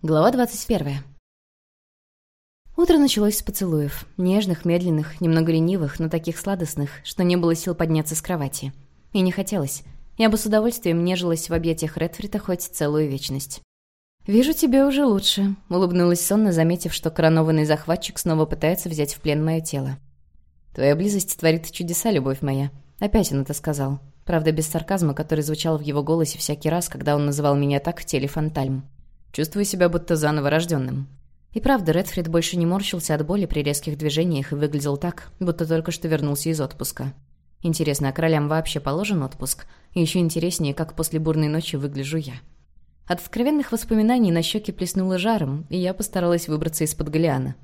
Глава 21. Утро началось с поцелуев. Нежных, медленных, немного ленивых, но таких сладостных, что не было сил подняться с кровати. И не хотелось. Я бы с удовольствием нежилась в объятиях Редфрита хоть целую вечность. «Вижу, тебе уже лучше», — улыбнулась сонно, заметив, что коронованный захватчик снова пытается взять в плен мое тело. «Твоя близость творит чудеса, любовь моя». Опять он это сказал. Правда, без сарказма, который звучал в его голосе всякий раз, когда он называл меня так в теле Фантальм. Чувствую себя будто заново рожденным. И правда, Редфрид больше не морщился от боли при резких движениях и выглядел так, будто только что вернулся из отпуска. Интересно, а королям вообще положен отпуск? И еще интереснее, как после бурной ночи выгляжу я. От откровенных воспоминаний на щеке плеснуло жаром, и я постаралась выбраться из-под Голиана.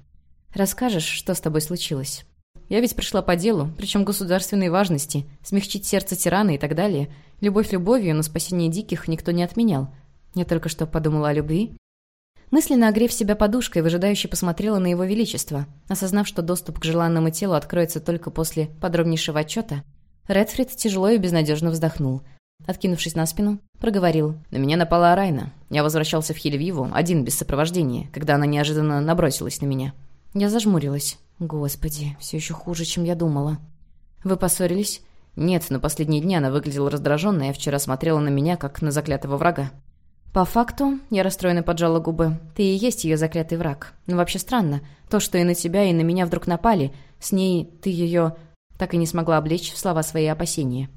«Расскажешь, что с тобой случилось?» «Я ведь пришла по делу, причем государственной важности, смягчить сердце тирана и так далее. Любовь любовью, но спасение диких никто не отменял. Я только что подумала о любви. Мысленно огрев себя подушкой, выжидающе посмотрела на его величество. Осознав, что доступ к желанному телу откроется только после подробнейшего отчета, Редфрид тяжело и безнадежно вздохнул. Откинувшись на спину, проговорил. «На меня напала Арайна. Я возвращался в Хелевиву, один, без сопровождения, когда она неожиданно набросилась на меня». Я зажмурилась. «Господи, все еще хуже, чем я думала». «Вы поссорились?» «Нет, но последние дни она выглядела раздраженной, а вчера смотрела на меня, как на заклятого врага». «По факту, я расстроенно поджала губы, ты и есть ее заклятый враг. Но вообще странно. То, что и на тебя, и на меня вдруг напали, с ней ты ее так и не смогла облечь в слова свои опасения.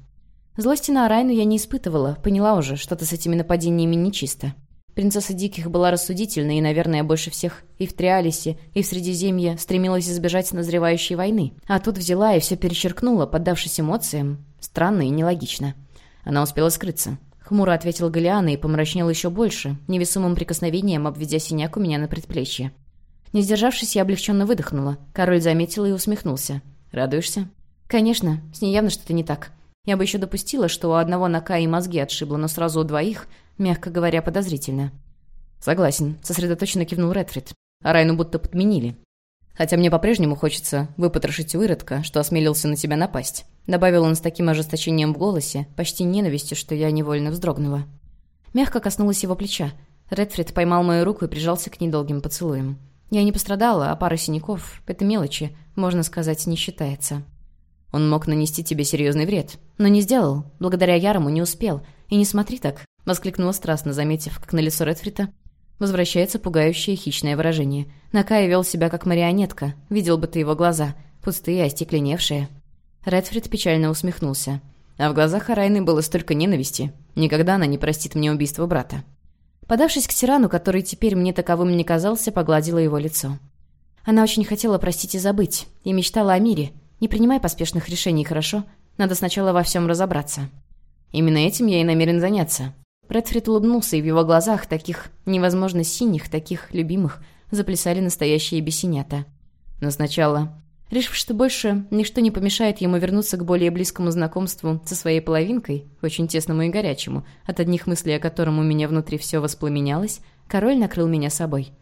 Злости на Арайну я не испытывала, поняла уже, что-то с этими нападениями нечисто. Принцесса Диких была рассудительна и, наверное, больше всех и в Триалисе, и в Средиземье стремилась избежать назревающей войны. А тут взяла и все перечеркнула, поддавшись эмоциям. Странно и нелогично. Она успела скрыться. Хмуро ответил Галиана и помрачнел еще больше, невесомым прикосновением обведя синяк у меня на предплечье. Не сдержавшись, я облегченно выдохнула. Король заметил и усмехнулся. «Радуешься?» «Конечно, с ней явно что-то не так. Я бы еще допустила, что у одного нака и мозги отшибло, но сразу у двоих, мягко говоря, подозрительно». «Согласен», — сосредоточенно кивнул Редфрид. «А Райну будто подменили. Хотя мне по-прежнему хочется выпотрошить выродка, что осмелился на тебя напасть», добавил он с таким ожесточением в голосе, почти ненавистью, что я невольно вздрогнула. Мягко коснулась его плеча. Редфрид поймал мою руку и прижался к недолгим поцелуям. Я не пострадала, а пара синяков — это мелочи, можно сказать, не считается. Он мог нанести тебе серьезный вред, но не сделал. Благодаря Ярому не успел. И не смотри так, — воскликнула страстно, заметив, как на лицо Редфрида Возвращается пугающее хищное выражение. Накай вел себя как марионетка. Видел бы ты его глаза. Пустые, остекленевшие. Редфрид печально усмехнулся. А в глазах Арайны было столько ненависти. Никогда она не простит мне убийство брата. Подавшись к тирану, который теперь мне таковым не казался, погладила его лицо. Она очень хотела простить и забыть. И мечтала о мире. Не принимай поспешных решений, хорошо? Надо сначала во всем разобраться. Именно этим я и намерен заняться. Брэдфрид улыбнулся, и в его глазах, таких невозможно синих, таких любимых, заплясали настоящие бесенята. Но сначала... Решив, что больше ничто не помешает ему вернуться к более близкому знакомству со своей половинкой, очень тесному и горячему, от одних мыслей о котором у меня внутри все воспламенялось, король накрыл меня собой.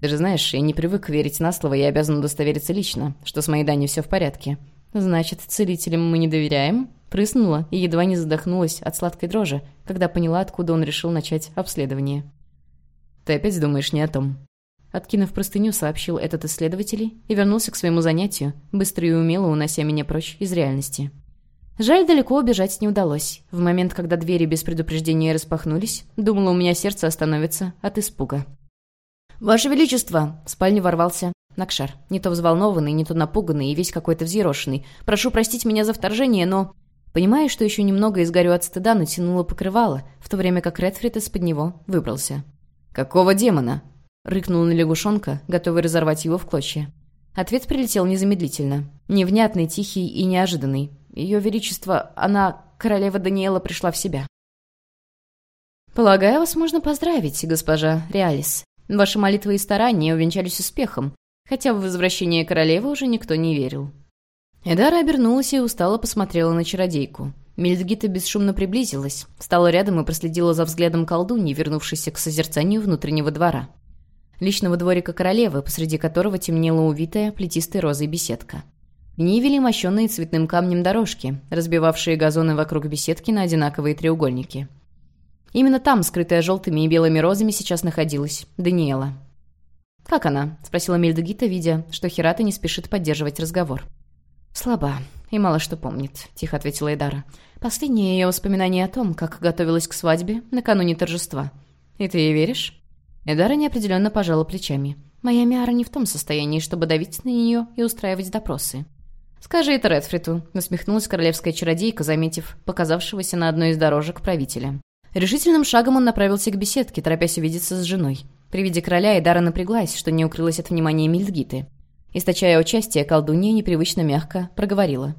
«Ты же знаешь, я не привык верить на слово и обязан удостовериться лично, что с моей Даней все в порядке. Значит, целителям мы не доверяем?» Прыснула и едва не задохнулась от сладкой дрожи, когда поняла, откуда он решил начать обследование. «Ты опять думаешь не о том?» Откинув простыню, сообщил этот исследователь и вернулся к своему занятию, быстро и умело унося меня прочь из реальности. Жаль, далеко убежать не удалось. В момент, когда двери без предупреждения распахнулись, думала, у меня сердце остановится от испуга. «Ваше Величество!» — в спальню ворвался Накшар. Не то взволнованный, не то напуганный и весь какой-то взъерошенный. «Прошу простить меня за вторжение, но...» Понимая, что еще немного изгорю от стыда, натянула покрывало, в то время как Редфрид из-под него выбрался. «Какого демона?» — рыкнул на лягушонка, готовый разорвать его в клочья. Ответ прилетел незамедлительно. Невнятный, тихий и неожиданный. Ее Величество, она, королева Даниэла, пришла в себя. «Полагаю, вас можно поздравить, госпожа Реалис. Ваши молитвы и старания увенчались успехом, хотя в возвращение королевы уже никто не верил». Эдара обернулась и устало посмотрела на чародейку. Мельдгита бесшумно приблизилась, стала рядом и проследила за взглядом колдуньи, вернувшейся к созерцанию внутреннего двора. Личного дворика королевы, посреди которого темнела увитая плетистой розой беседка. В ней вели мощенные цветным камнем дорожки, разбивавшие газоны вокруг беседки на одинаковые треугольники. Именно там, скрытая желтыми и белыми розами, сейчас находилась Даниэла. «Как она?» — спросила Мельдегита, видя, что Хирата не спешит поддерживать разговор. «Слаба и мало что помнит», — тихо ответила Эдара. «Последнее ее воспоминание о том, как готовилась к свадьбе накануне торжества. И ты ей веришь?» Эдара неопределенно пожала плечами. «Моя Миара не в том состоянии, чтобы давить на нее и устраивать допросы». «Скажи это Редфриту», — насмехнулась королевская чародейка, заметив показавшегося на одной из дорожек правителя. Решительным шагом он направился к беседке, торопясь увидеться с женой. При виде короля Эдара напряглась, что не укрылась от внимания Мильдгиты. Источая участие, колдунья непривычно мягко проговорила.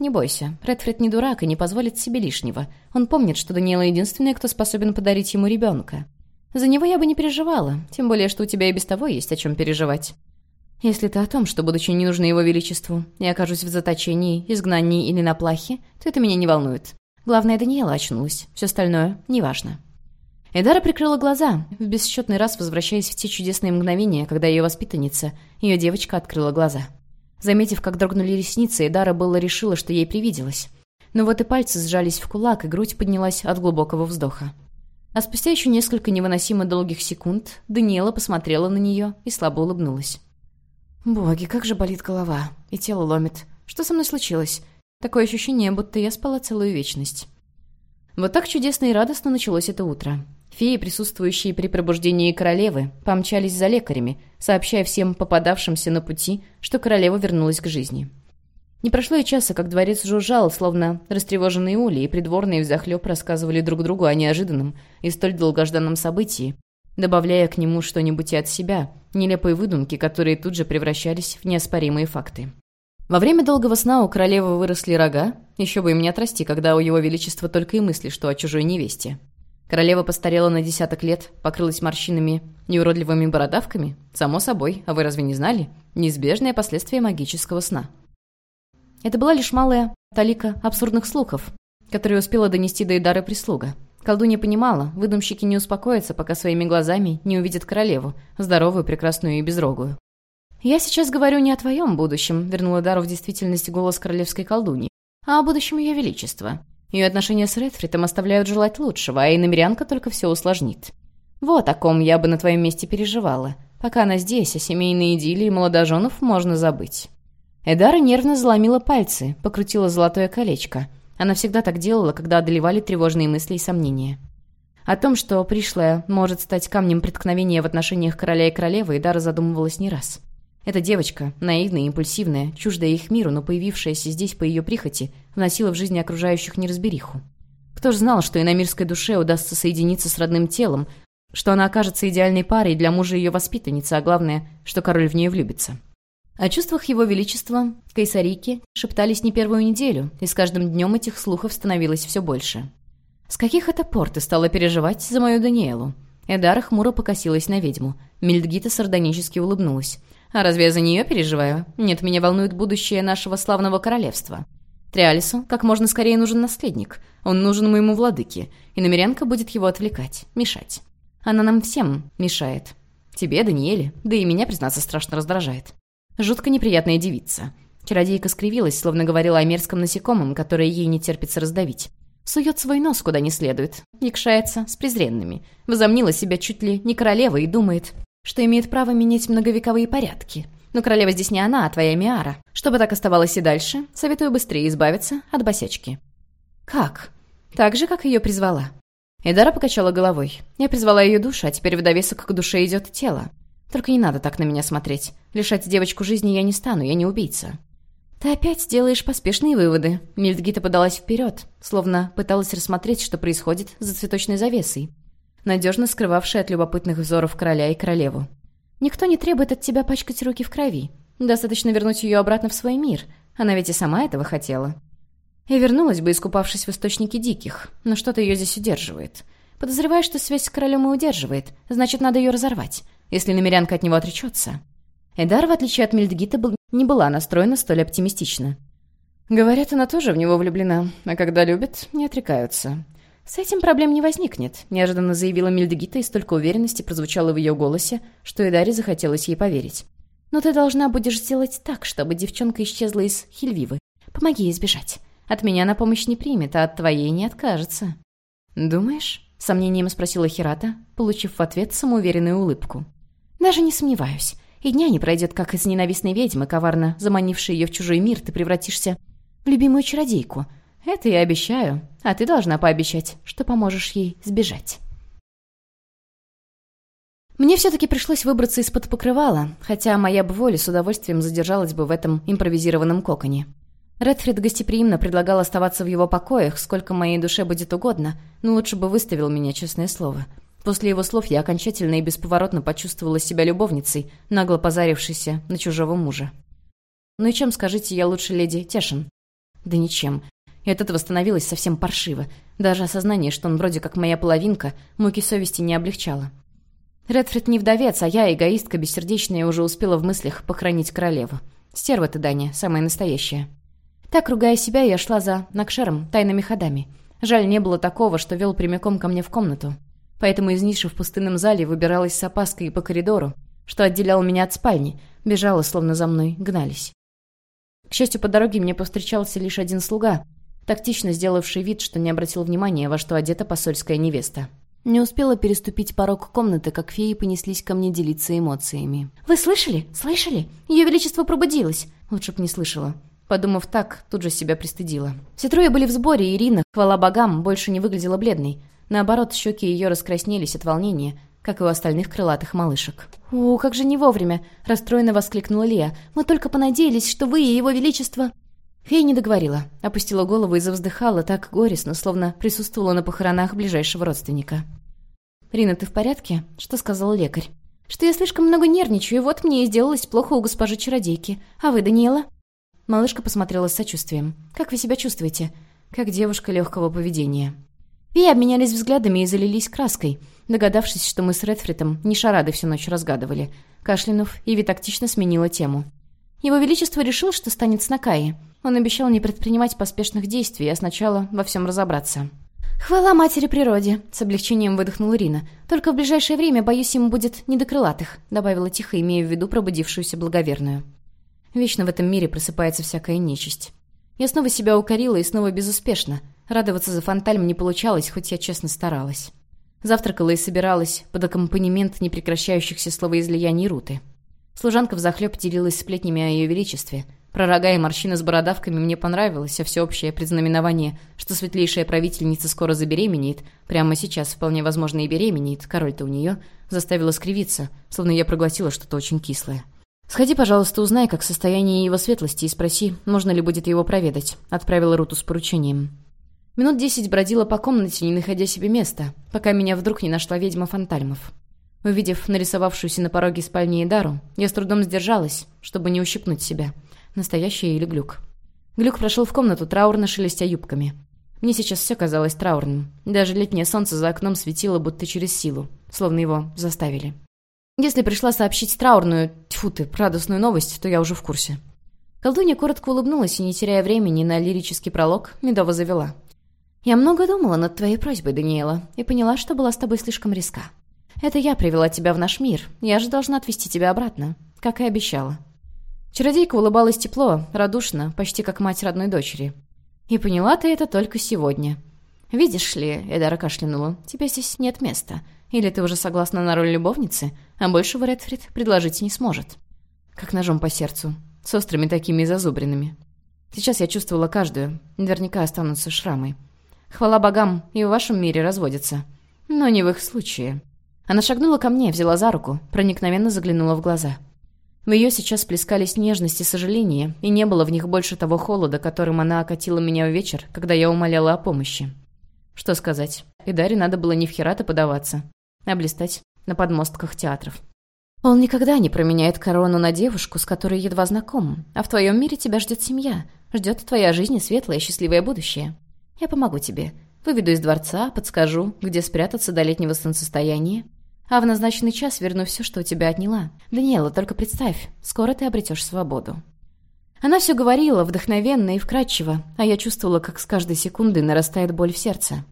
«Не бойся, Редфрид не дурак и не позволит себе лишнего. Он помнит, что Даниэла единственная, кто способен подарить ему ребенка. За него я бы не переживала, тем более, что у тебя и без того есть о чем переживать. Если ты о том, что, будучи не нужна его величеству, я окажусь в заточении, изгнании или на плахе, то это меня не волнует. Главное, Даниэла очнулась. Все остальное неважно. Эдара прикрыла глаза, в бесчетный раз возвращаясь в те чудесные мгновения, когда ее воспитанница, ее девочка, открыла глаза. Заметив, как дрогнули ресницы, Эдара было решила, что ей привиделось. Но вот и пальцы сжались в кулак, и грудь поднялась от глубокого вздоха. А спустя еще несколько невыносимо долгих секунд Даниэла посмотрела на нее и слабо улыбнулась. «Боги, как же болит голова, и тело ломит. Что со мной случилось? Такое ощущение, будто я спала целую вечность. Вот так чудесно и радостно началось это утро. Феи, присутствующие при пробуждении королевы, помчались за лекарями, сообщая всем попадавшимся на пути, что королева вернулась к жизни. Не прошло и часа, как дворец жужжал, словно растревоженные ули, и придворные взахлеб рассказывали друг другу о неожиданном и столь долгожданном событии, добавляя к нему что-нибудь и от себя, нелепые выдумки, которые тут же превращались в неоспоримые факты. Во время долгого сна у королевы выросли рога, еще бы им не отрасти, когда у его величества только и мысли, что о чужой невесте. Королева постарела на десяток лет, покрылась морщинами и уродливыми бородавками. Само собой, а вы разве не знали? Неизбежное последствие магического сна. Это была лишь малая талика абсурдных слухов, которые успела донести до Идары прислуга. Колдунья понимала, выдумщики не успокоятся, пока своими глазами не увидят королеву, здоровую, прекрасную и безрогую. «Я сейчас говорю не о твоем будущем», — вернула Дару в действительность голос королевской колдуньи, «а о будущем ее величества. Ее отношения с Редфритом оставляют желать лучшего, а иномерянка только все усложнит. Вот о ком я бы на твоем месте переживала. Пока она здесь, о семейной идиллии молодоженов можно забыть». Эдара нервно заломила пальцы, покрутила золотое колечко. Она всегда так делала, когда одолевали тревожные мысли и сомнения. О том, что пришлое может стать камнем преткновения в отношениях короля и королевы, Эдара задумывалась не раз. Эта девочка, наивная, импульсивная, чуждая их миру, но появившаяся здесь по ее прихоти, вносила в жизнь окружающих неразбериху. Кто ж знал, что иномирской душе удастся соединиться с родным телом, что она окажется идеальной парой для мужа ее воспитанницы, а главное, что король в нее влюбится. О чувствах его величества Кайсарики шептались не первую неделю, и с каждым днем этих слухов становилось все больше. «С каких это пор ты стала переживать за мою Даниэлу?» Эдара хмуро покосилась на ведьму. Мильдгита сардонически улыбнулась. А разве я за нее переживаю? Нет, меня волнует будущее нашего славного королевства. Триалису как можно скорее нужен наследник. Он нужен моему владыке, и намерянка будет его отвлекать, мешать. Она нам всем мешает. Тебе, Даниэле, да и меня, признаться, страшно раздражает. Жутко неприятная девица. Чародейка скривилась, словно говорила о мерзком насекомом, которое ей не терпится раздавить. Сует свой нос куда не следует, якшается с презренными. Возомнила себя чуть ли не королевой и думает, что имеет право менять многовековые порядки. Но королева здесь не она, а твоя Миара. Чтобы так оставалось и дальше, советую быстрее избавиться от босячки». «Как?» «Так же, как ее призвала». Эдара покачала головой. «Я призвала ее душу, а теперь в довесок к душе идет тело. Только не надо так на меня смотреть. Лишать девочку жизни я не стану, я не убийца». «Ты опять делаешь поспешные выводы». Мильдгита подалась вперед, словно пыталась рассмотреть, что происходит за цветочной завесой надежно скрывавший от любопытных взоров короля и королеву. «Никто не требует от тебя пачкать руки в крови. Достаточно вернуть ее обратно в свой мир. Она ведь и сама этого хотела». И вернулась бы, искупавшись в источнике диких, но что-то ее здесь удерживает. Подозреваю, что связь с королем и удерживает, значит, надо ее разорвать, если намерянка от него отречется. Эдар, в отличие от Мельдгита, был... не была настроена столь оптимистично. Говорят, она тоже в него влюблена, а когда любят, не отрекаются. «С этим проблем не возникнет», — неожиданно заявила Мильдегита, и столько уверенности прозвучало в ее голосе, что Эдаре захотелось ей поверить. «Но ты должна будешь сделать так, чтобы девчонка исчезла из Хильвивы. Помоги ей сбежать. От меня на помощь не примет, а от твоей не откажется». «Думаешь?» — сомнением спросила Хирата, получив в ответ самоуверенную улыбку. «Даже не сомневаюсь. И дня не пройдет, как из ненавистной ведьмы, коварно заманившей ее в чужой мир, ты превратишься в любимую чародейку. Это я обещаю, а ты должна пообещать, что поможешь ей сбежать». Мне все-таки пришлось выбраться из-под покрывала, хотя моя бы воля с удовольствием задержалась бы в этом импровизированном коконе. Редфрид гостеприимно предлагал оставаться в его покоях, сколько моей душе будет угодно, но лучше бы выставил меня, честное слово. После его слов я окончательно и бесповоротно почувствовала себя любовницей, нагло позарившейся на чужого мужа. «Ну и чем, скажите, я лучше леди Тешин?» «Да ничем. И от этого становилось совсем паршиво. Даже осознание, что он вроде как моя половинка, муки совести не облегчало. Редфрид не вдовец, а я, эгоистка бессердечная, уже успела в мыслях похоронить королеву. Стерва ты, Даня, самая настоящая. Так, ругая себя, я шла за Накшером, тайными ходами. Жаль, не было такого, что вел прямиком ко мне в комнату. Поэтому из ниши в пустынном зале выбиралась с опаской по коридору, что отделял меня от спальни, бежала, словно за мной, гнались. К счастью, по дороге мне повстречался лишь один слуга, тактично сделавший вид, что не обратил внимания, во что одета посольская невеста. Не успела переступить порог комнаты, как феи понеслись ко мне делиться эмоциями. «Вы слышали? Слышали? Ее Величество пробудилось!» Лучше б не слышала. Подумав так, тут же себя пристыдила. Все трое были в сборе, и Ирина, хвала богам, больше не выглядела бледной. Наоборот, щеки ее раскраснелись от волнения, как и у остальных крылатых малышек. «О, как же не вовремя!» — расстроенно воскликнула Лия. «Мы только понадеялись, что вы и его величество...» Фея не договорила, опустила голову и завздыхала так горестно, словно присутствовала на похоронах ближайшего родственника. «Рина, ты в порядке?» «Что сказал лекарь?» «Что я слишком много нервничаю, и вот мне и сделалось плохо у госпожи чародейки. А вы, Даниэла?» Малышка посмотрела с сочувствием. «Как вы себя чувствуете?» «Как девушка легкого поведения». Феи обменялись взглядами и залились краской, догадавшись, что мы с Редфритом не шарады всю ночь разгадывали. Кашлянув, Иви тактично сменила тему. Его Величество решил, что станет с Накаи. Он обещал не предпринимать поспешных действий, а сначала во всем разобраться. «Хвала матери природе!» — с облегчением выдохнула Рина. «Только в ближайшее время, боюсь, ему будет не до крылатых», — добавила тихо, имея в виду пробудившуюся благоверную. Вечно в этом мире просыпается всякая нечисть. Я снова себя укорила и снова безуспешно. Радоваться за фантальм не получалось, хоть я честно старалась. Завтракала и собиралась под аккомпанемент непрекращающихся словоизлияний Руты. Служанка взахлеб делилась сплетнями о ее величестве — про рога и морщины с бородавками мне понравилось, а всеобщее предзнаменование, что светлейшая правительница скоро забеременеет, прямо сейчас вполне возможно и беременеет, король-то у нее, заставило скривиться, словно я проглотила что-то очень кислое. «Сходи, пожалуйста, узнай, как состояние его светлости, и спроси, можно ли будет его проведать», — отправила Руту с поручением. Минут десять бродила по комнате, не находя себе места, пока меня вдруг не нашла ведьма Фантальмов. Увидев нарисовавшуюся на пороге спальни Идару, я с трудом сдержалась, чтобы не ущипнуть себя — Настоящий или глюк. Глюк прошел в комнату, траурно шелестя юбками. Мне сейчас все казалось траурным. Даже летнее солнце за окном светило будто через силу, словно его заставили. Если пришла сообщить траурную, тьфу ты, радостную новость, то я уже в курсе. Колдунья коротко улыбнулась и, не теряя времени на лирический пролог, медово завела. «Я много думала над твоей просьбой, Даниэла, и поняла, что была с тобой слишком риска. Это я привела тебя в наш мир, я же должна отвезти тебя обратно, как и обещала. Чародейка улыбалась тепло, радушно, почти как мать родной дочери. «И поняла ты это только сегодня». «Видишь ли», — Эдара кашлянула, — «тебе здесь нет места. Или ты уже согласна на роль любовницы, а большего Редфрид предложить не сможет». Как ножом по сердцу, с острыми такими зазубринами. Сейчас я чувствовала каждую, наверняка останутся шрамы. Хвала богам, и в вашем мире разводятся. Но не в их случае. Она шагнула ко мне, взяла за руку, проникновенно заглянула в глаза. В ее сейчас плескались нежность и сожаление, и не было в них больше того холода, которым она окатила меня в вечер, когда я умоляла о помощи. Что сказать, и Даре надо было не в Херата подаваться, а блистать на подмостках театров. Он никогда не променяет корону на девушку, с которой едва знаком, а в твоем мире тебя ждет семья, ждет твоя жизнь и светлое счастливое будущее. Я помогу тебе. Выведу из дворца, подскажу, где спрятаться до летнего солнцестояния, а в назначенный час верну все, что у тебя отняла. Даниэла, только представь, скоро ты обретешь свободу». Она все говорила, вдохновенно и вкрадчиво, а я чувствовала, как с каждой секундой нарастает боль в сердце.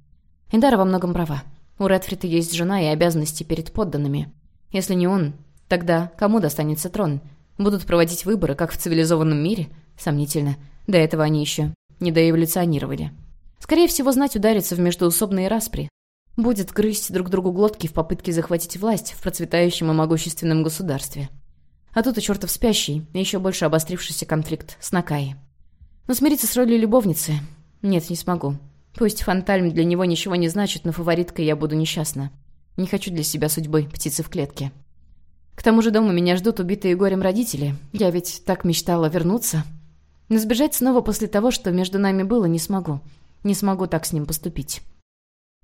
Эндара во многом права. У Редфрита есть жена и обязанности перед подданными. Если не он, тогда кому достанется трон? Будут проводить выборы, как в цивилизованном мире? Сомнительно. До этого они еще не доэволюционировали. Скорее всего, знать ударится в междуусобные распри. Будет грызть друг другу глотки в попытке захватить власть в процветающем и могущественном государстве. А тут и чертов спящий, и еще больше обострившийся конфликт с Накаи. Но смириться с ролью любовницы? Нет, не смогу. Пусть Фантальм для него ничего не значит, но фавориткой я буду несчастна. Не хочу для себя судьбы птицы в клетке. К тому же дома меня ждут убитые горем родители. Я ведь так мечтала вернуться. Но сбежать снова после того, что между нами было, не смогу. Не смогу так с ним поступить.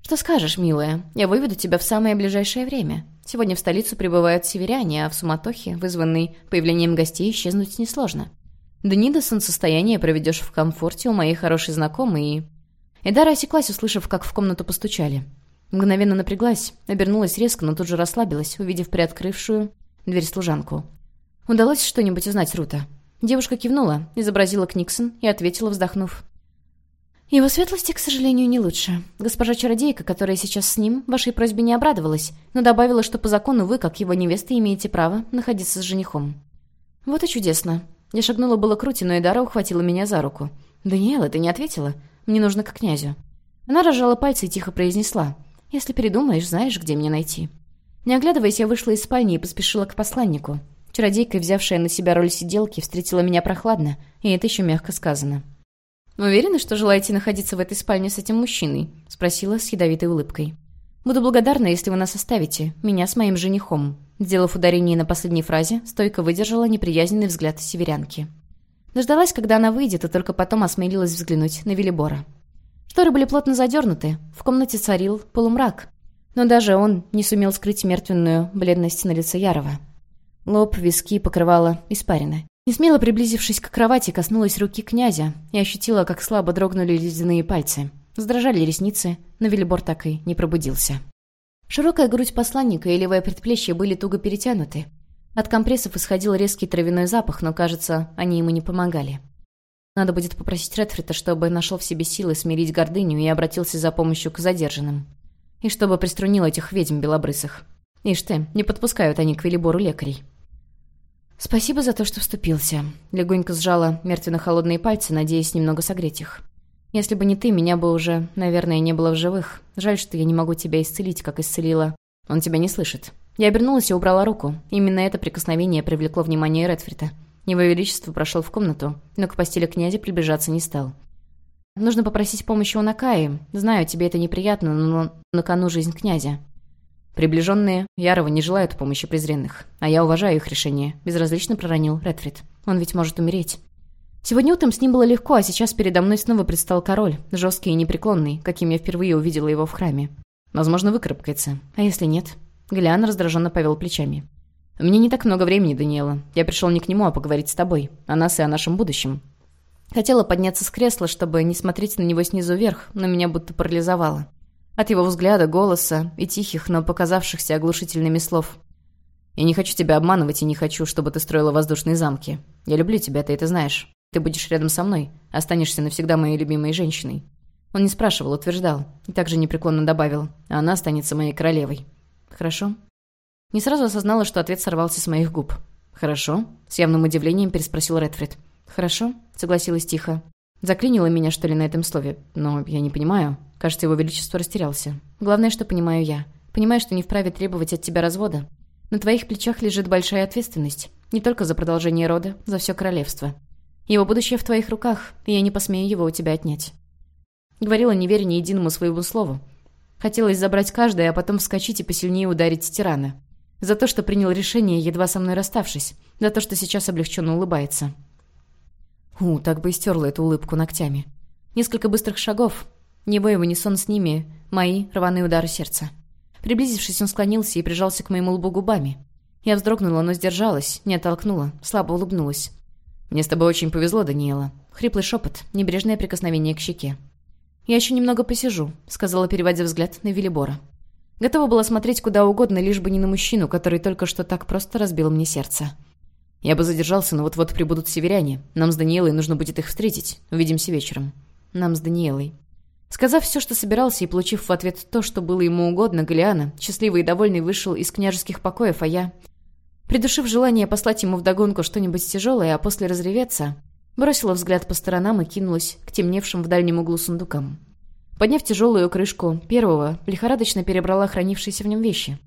«Что скажешь, милая? Я выведу тебя в самое ближайшее время. Сегодня в столицу прибывают северяне, а в суматохе, вызванной появлением гостей, исчезнуть несложно. Дни до солнцестояния проведешь в комфорте у моей хорошей знакомой и...» Эдара осеклась, услышав, как в комнату постучали. Мгновенно напряглась, обернулась резко, но тут же расслабилась, увидев приоткрывшую дверь служанку. «Удалось что-нибудь узнать, Рута?» Девушка кивнула, изобразила Книксон и ответила, вздохнув. «Его светлости, к сожалению, не лучше. Госпожа чародейка, которая сейчас с ним, вашей просьбе не обрадовалась, но добавила, что по закону вы, как его невеста, имеете право находиться с женихом». «Вот и чудесно». Я шагнула было к Рути, но Эдара ухватила меня за руку. «Даниэла, ты не ответила? Мне нужно к князю». Она разжала пальцы и тихо произнесла. «Если передумаешь, знаешь, где меня найти». Не оглядываясь, я вышла из спальни и поспешила к посланнику. Чародейка, взявшая на себя роль сиделки, встретила меня прохладно, и это еще мягко сказано. «Уверены, что желаете находиться в этой спальне с этим мужчиной?» — спросила с ядовитой улыбкой. «Буду благодарна, если вы нас оставите, меня с моим женихом». Сделав ударение на последней фразе, стойко выдержала неприязненный взгляд северянки. Дождалась, когда она выйдет, и только потом осмелилась взглянуть на Велибора. Шторы были плотно задернуты, в комнате царил полумрак. Но даже он не сумел скрыть мертвенную бледность на лице Ярова. Лоб, виски покрывала испарина. Несмело приблизившись к кровати, коснулась руки князя и ощутила, как слабо дрогнули ледяные пальцы. Сдрожали ресницы, но Велибор так и не пробудился. Широкая грудь посланника и левое предплечье были туго перетянуты. От компрессов исходил резкий травяной запах, но, кажется, они ему не помогали. Надо будет попросить Редфрита, чтобы нашел в себе силы смирить гордыню и обратился за помощью к задержанным. И чтобы приструнил этих ведьм белобрысых. Ишь ты, не подпускают они к Велибору лекарей. «Спасибо за то, что вступился». Легонько сжала мертвенно-холодные пальцы, надеясь немного согреть их. «Если бы не ты, меня бы уже, наверное, не было в живых. Жаль, что я не могу тебя исцелить, как исцелила. Он тебя не слышит». Я обернулась и убрала руку. Именно это прикосновение привлекло внимание Редфрита. Его Величество прошел в комнату, но к постели князя приближаться не стал. «Нужно попросить помощи у Накаи. Знаю, тебе это неприятно, но на кону жизнь князя. Приближенные Ярова не желают помощи презренных, а я уважаю их решение», — безразлично проронил Редфрид. «Он ведь может умереть». Сегодня утром с ним было легко, а сейчас передо мной снова предстал король, жесткий и непреклонный, каким я впервые увидела его в храме. Возможно, выкарабкается. А если нет? Глян раздраженно повел плечами. «У меня не так много времени, Даниэла. Я пришел не к нему, а поговорить с тобой. О нас и о нашем будущем». Хотела подняться с кресла, чтобы не смотреть на него снизу вверх, но меня будто парализовало. От его взгляда, голоса и тихих, но показавшихся оглушительными слов. «Я не хочу тебя обманывать и не хочу, чтобы ты строила воздушные замки. Я люблю тебя, ты это знаешь. Ты будешь рядом со мной, останешься навсегда моей любимой женщиной». Он не спрашивал, утверждал, и также непреклонно добавил, а она останется моей королевой. «Хорошо?» Не сразу осознала, что ответ сорвался с моих губ. «Хорошо?» — с явным удивлением переспросил Редфрид. «Хорошо?» — согласилась тихо. Заклинило меня, что ли, на этом слове. Но я не понимаю. Кажется, его величество растерялся. Главное, что понимаю я. Понимаю, что не вправе требовать от тебя развода. На твоих плечах лежит большая ответственность. Не только за продолжение рода, за все королевство. Его будущее в твоих руках, и я не посмею его у тебя отнять. Говорила, не веря ни единому своему слову. Хотелось забрать каждое, а потом вскочить и посильнее ударить тирана. За то, что принял решение, едва со мной расставшись. За то, что сейчас облегченно улыбается. У, так бы и стерла эту улыбку ногтями. Несколько быстрых шагов. Небо и в унисон с ними. Мои рваные удары сердца. Приблизившись, он склонился и прижался к моему лбу губами. Я вздрогнула, но сдержалась, не оттолкнула, слабо улыбнулась. «Мне с тобой очень повезло, Даниэла». Хриплый шепот, небрежное прикосновение к щеке. «Я еще немного посижу», — сказала, переводя взгляд на Велибора. Готова была смотреть куда угодно, лишь бы не на мужчину, который только что так просто разбил мне сердце. Я бы задержался, но вот-вот прибудут северяне. Нам с Даниэлой нужно будет их встретить. Увидимся вечером. Нам с Даниэлой. Сказав все, что собирался, и получив в ответ то, что было ему угодно, Галиана, счастливый и довольный, вышел из княжеских покоев, а я... Придушив желание послать ему вдогонку что-нибудь тяжелое, а после разреветься, бросила взгляд по сторонам и кинулась к темневшим в дальнем углу сундукам. Подняв тяжелую крышку первого, лихорадочно перебрала хранившиеся в нем вещи.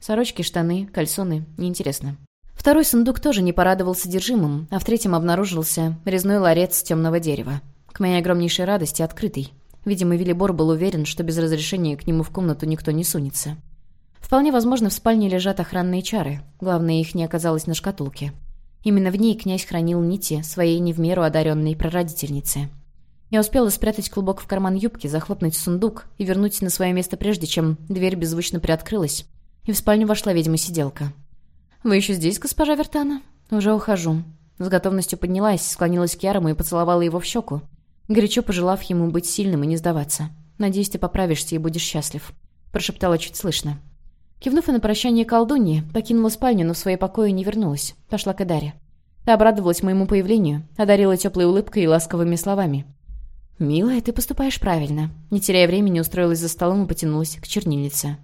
Сорочки, штаны, кальсоны. Неинтересно. Второй сундук тоже не порадовал содержимым, а в третьем обнаружился резной ларец темного дерева. К моей огромнейшей радости открытый. Видимо, Виллибор был уверен, что без разрешения к нему в комнату никто не сунется. Вполне возможно, в спальне лежат охранные чары. Главное, их не оказалось на шкатулке. Именно в ней князь хранил нити своей не в меру одаренной прародительницы. Я успела спрятать клубок в карман юбки, захлопнуть сундук и вернуть на свое место прежде, чем дверь беззвучно приоткрылась, и в спальню вошла ведьма-сиделка. «Вы еще здесь, госпожа Вертана?» «Уже ухожу». С готовностью поднялась, склонилась к Ярому и поцеловала его в щеку, горячо пожелав ему быть сильным и не сдаваться. «Надеюсь, ты поправишься и будешь счастлив», — прошептала чуть слышно. Кивнув на прощание колдуньи, покинула спальню, но в свои покои не вернулась. Пошла к Эдаре. Та обрадовалась моему появлению, одарила теплой улыбкой и ласковыми словами. «Милая, ты поступаешь правильно». Не теряя времени, устроилась за столом и потянулась к чернильнице.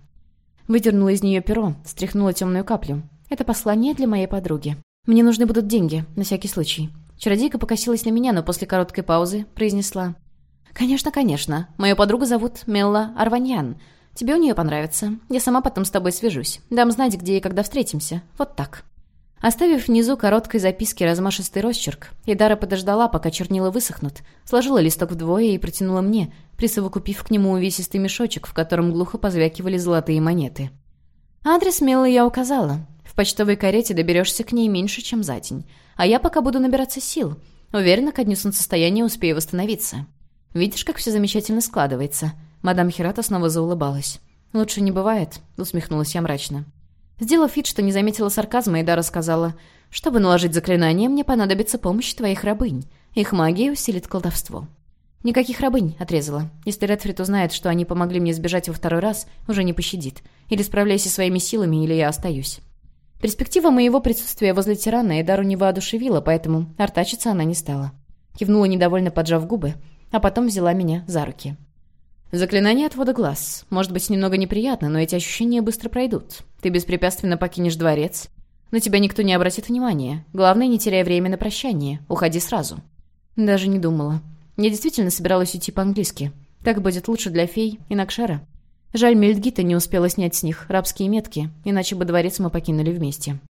Выдернула из нее перо, стряхнула темную каплю. «Это послание для моей подруги. Мне нужны будут деньги, на всякий случай». Чародейка покосилась на меня, но после короткой паузы произнесла. «Конечно, конечно. Мою подругу зовут Мелла Арваньян. Тебе у нее понравится. Я сама потом с тобой свяжусь. Дам знать, где и когда встретимся. Вот так». Оставив внизу короткой записки размашистый росчерк, Идара подождала, пока чернила высохнут, сложила листок вдвое и протянула мне, присовокупив к нему увесистый мешочек, в котором глухо позвякивали золотые монеты. Адрес Меллы я указала. Почтовой карете доберешься к ней меньше, чем за день. А я пока буду набираться сил. Уверена, к дню солнцестояния успею восстановиться. Видишь, как все замечательно складывается. Мадам Хирата снова заулыбалась. «Лучше не бывает», — усмехнулась я мрачно. Сделав вид, что не заметила сарказма, Эда рассказала, «Чтобы наложить заклинание, мне понадобится помощь твоих рабынь. Их магия усилит колдовство». «Никаких рабынь», — отрезала. «Если Редфрид узнает, что они помогли мне сбежать во второй раз, уже не пощадит. Или справляйся своими силами, или я остаюсь». Перспектива моего присутствия возле тирана Эдару не воодушевила, поэтому артачиться она не стала. Кивнула недовольно, поджав губы, а потом взяла меня за руки. Заклинание отвода глаз. Может быть, немного неприятно, но эти ощущения быстро пройдут. Ты беспрепятственно покинешь дворец. На тебя никто не обратит внимания. Главное, не теряй время на прощание. Уходи сразу. Даже не думала. Я действительно собиралась уйти по-английски. Так будет лучше для фей и Накшара. Жаль, Мельдгита не успела снять с них рабские метки, иначе бы дворец мы покинули вместе.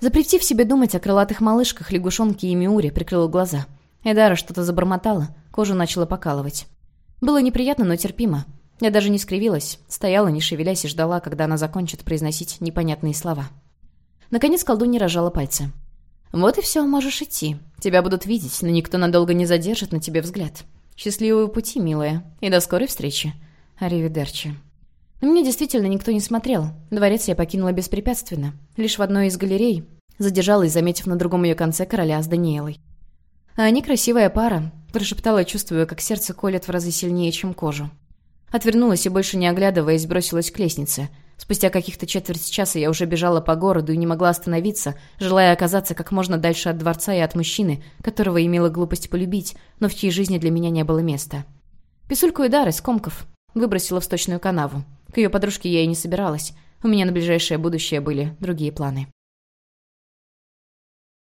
Запретив себе думать о крылатых малышках, лягушонке и Миуре, прикрыла глаза. Эдара что-то забормотала, кожу начала покалывать. Было неприятно, но терпимо. Я даже не скривилась, стояла, не шевелясь, и ждала, когда она закончит произносить непонятные слова. Наконец колдунья рожала пальцы. «Вот и все, можешь идти. Тебя будут видеть, но никто надолго не задержит на тебе взгляд. Счастливого пути, милая, и до скорой встречи. Аривидерчи». На меня действительно никто не смотрел. Дворец я покинула беспрепятственно. Лишь в одной из галерей задержалась, заметив на другом ее конце короля с Даниэлой. А они красивая пара, Прошептала, чувствуя, как сердце колет в разы сильнее, чем кожу. Отвернулась и, больше не оглядываясь, бросилась к лестнице. Спустя каких-то четверть часа я уже бежала по городу и не могла остановиться, желая оказаться как можно дальше от дворца и от мужчины, которого имела глупость полюбить, но в чьей жизни для меня не было места. Писульку и дар из комков выбросила в сточную канаву. К ее подружке я и не собиралась. У меня на ближайшее будущее были другие планы.